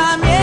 pensamento.